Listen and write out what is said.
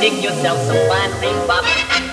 Dig yourself some fine cream pop.